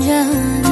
着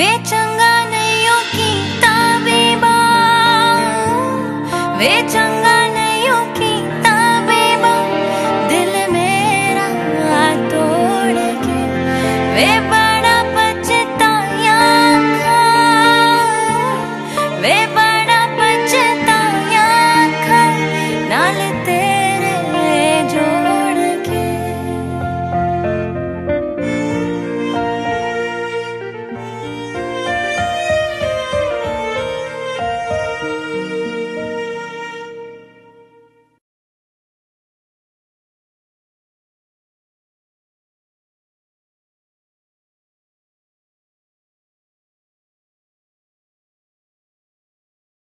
वे चंगा नहीं की ताबीबा वे चंगा